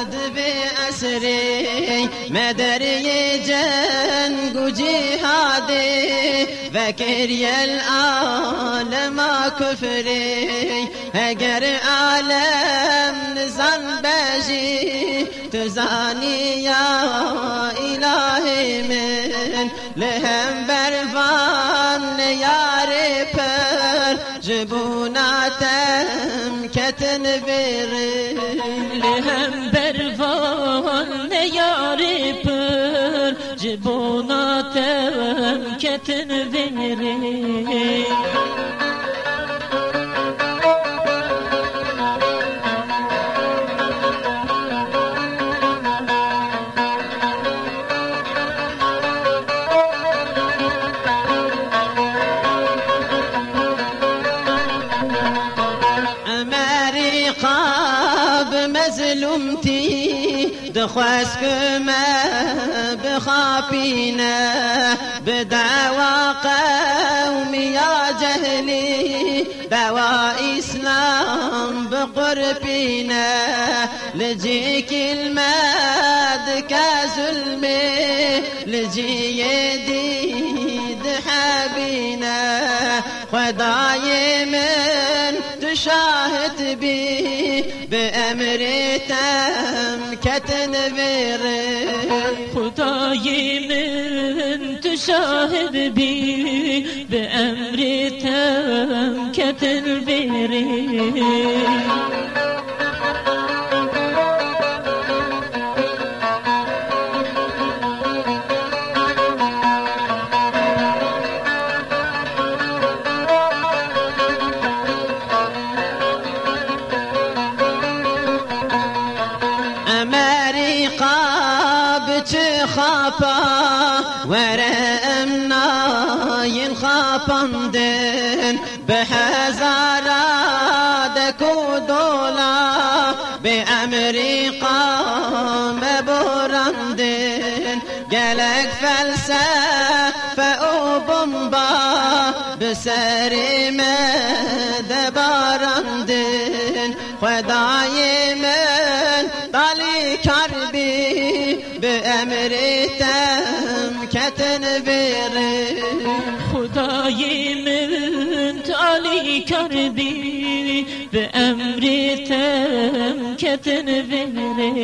شد به اسری مدری جنگ و جهاد وکری العالم کفری اگر عالم نزن بجی تزانی یا اله من لهم برفان یا Buna temketin verin hem bervan ne yari pır cibunatem keten دخواس كما بخافينا بدعوى قومي يا جهلي دعوى إسلام بقربينا لجيك الماد كزلمي لجي يديد حبينا خداي من تشاهد بيه بأمرتم كتنبير خدای من تشاهد بي بأمرتم كتنبير خافا ورأمنا ينخافم دين بحزارة دكو دولا بأمريكا مبورم دين قالك فلسفة وبومبا بسري مدبارم دين خدايمه بأمرتم کتن بره خدای من تالی کردی به امرتم کتن بره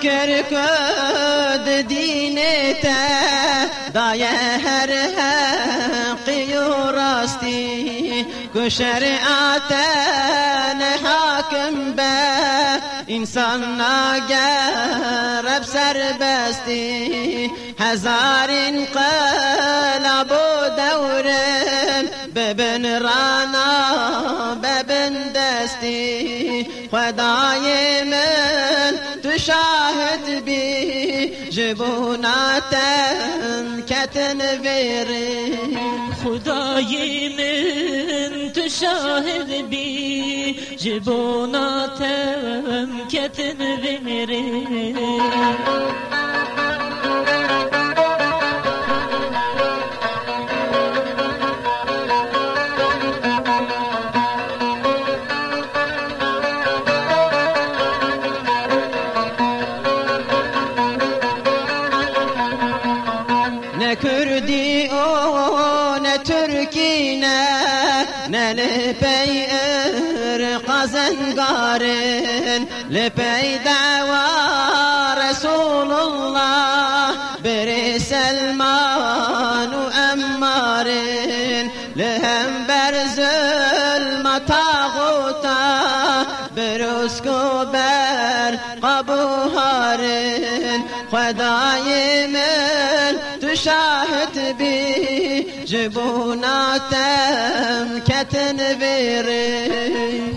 Kerköd dinete daye her haqqi u rasti ku ne hakim be insan nagereb serbesti hezarin qalabu devrem bebin rana bebin desti خدای من تو شاه عهد به جبوناتا كتن فيري خداي من تشاهد بي جبوناتا كتن فيري ملكينا نلبي ارقى زنقارن لبي دعوى رسول الله بري سلمان وأمارن لهم برز المطاغوتا بروسكو بر قبوهار خدا تشاهد به جبوناتم كتن بيري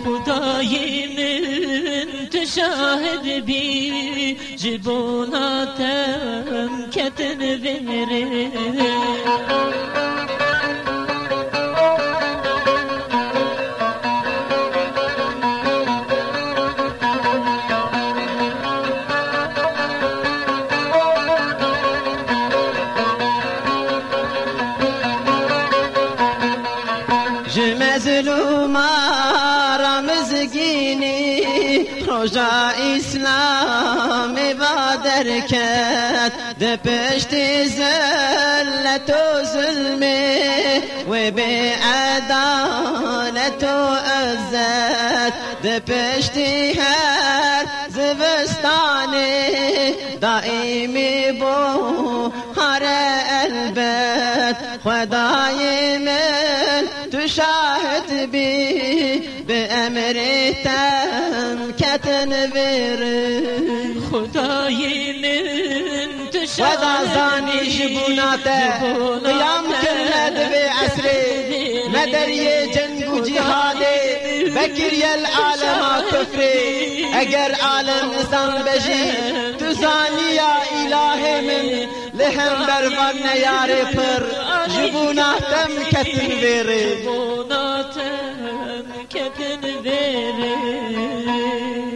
خدايمن تشاهد به جبوناتم كتن بيري دینی روژا اسلام بادر کرد ده پشت زلت و ظلمه و به عدالت و عزت ده پشت هر زبستانه دائمی بو هر البت خدای من مشاهد بي بأمري تم كتن بير خداين انتشار ودا زاني جبوناته قيام كلد بأسري مدري جنگ و جهادي بكر يا العالم كفري اگر عالم انسان بجي تزاني يا الهي من لهم بر يا رفر جبوناتم کتن بیری جبوناتم کتن بیری